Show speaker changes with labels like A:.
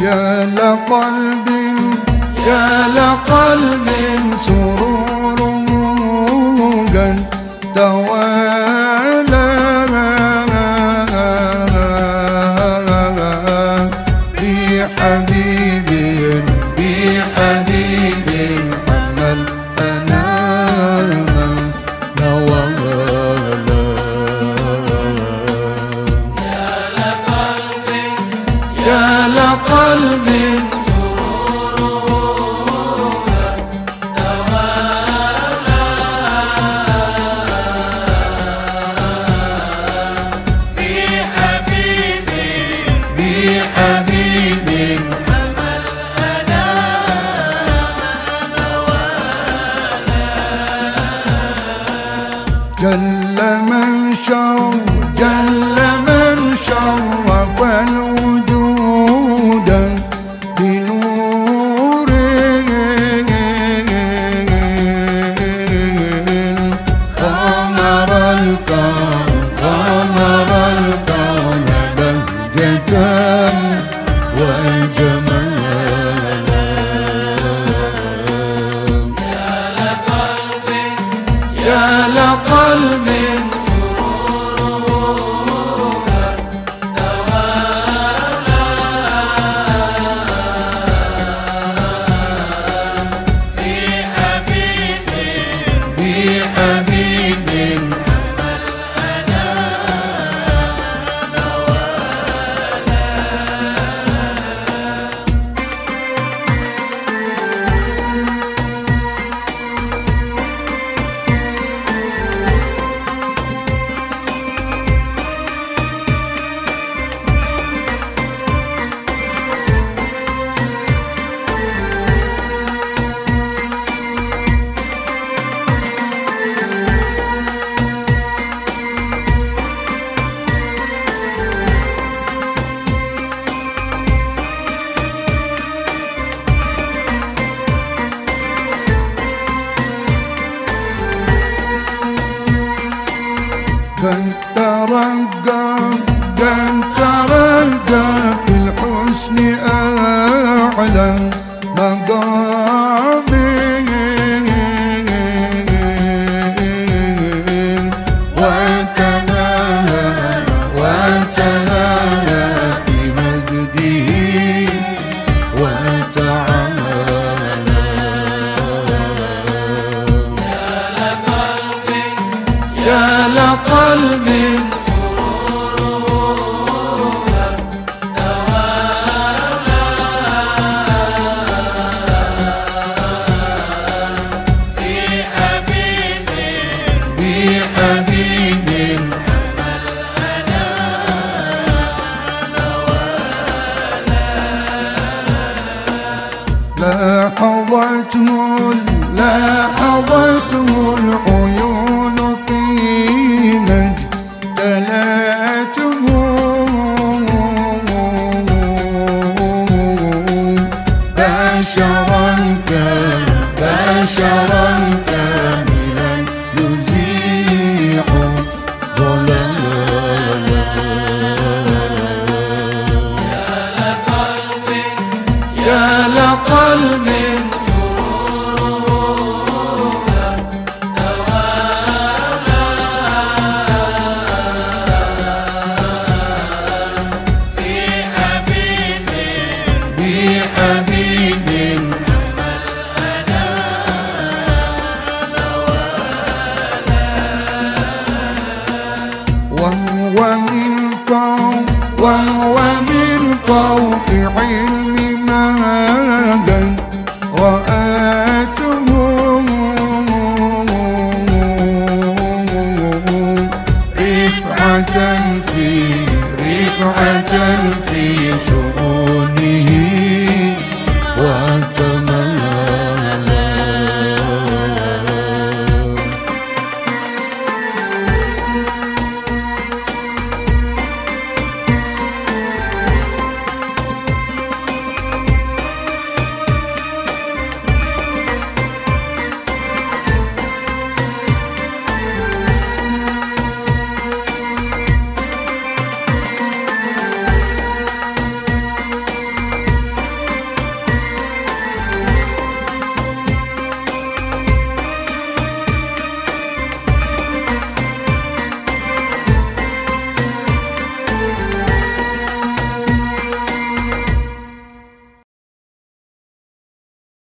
A: يا لقلب يا لقلب سرور قد توالى جل من شر جل من شرف ترقى في الحسن أعلى مقام وتناهى وتناهى في مجده وتعالى يا لقلب لاحظتم لاحظتم العيون فينا اجتلاتم بشرا بشرا فوق علم ماذا رأته. رفعة في رفعة في شؤون.